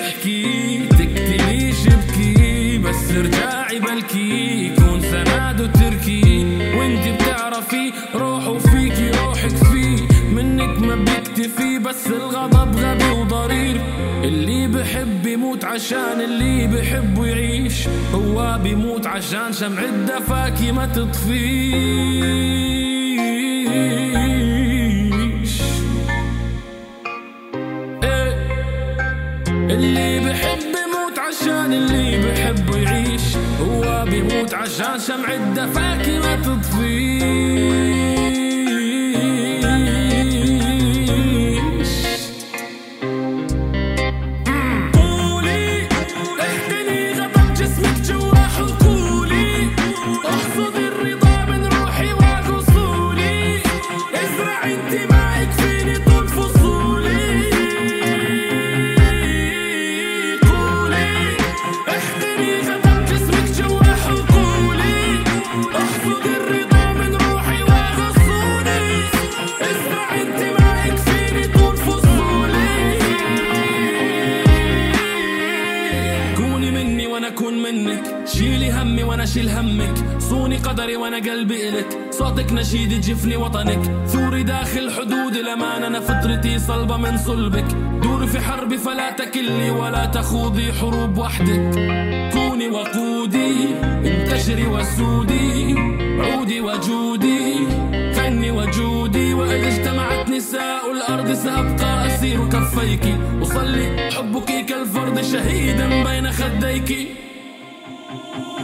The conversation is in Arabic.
احكي تكتميش ابكي بس ارجعي بلكي. يكون سند وتركي وانت بتعرفي روحه فيكي روحك فيه. منك ما بيكتفي بس الغضب غبي وضرير. اللي بحب يموت عشان اللي بحبه يعيش. هو بيموت عشان شمع الدفاكي ما تطفيش. بحب يموت عشان اللي بحبه يعيش. هو بيموت عشان شمع الدفاكي ما تطفيش. اكون منك. شيلي همي وأنا أشيل همك. صوني قدري وأنا قلبي إلك. صوتك نشيد جفني وطنك. ثوري داخل حدود الامان أنا فطرتي صلبة من صلبك. دوري في حربي فلا تكلي ولا تخوضي حروب وحدك. كوني وقودي. انتشري وسودي. عودي وجودي. غني وجودي. وإذا اجتمعت نساء الأرض سأبقى أسير كفيك أصلي حبك كالفرد شهيدا بين خديك Thank you.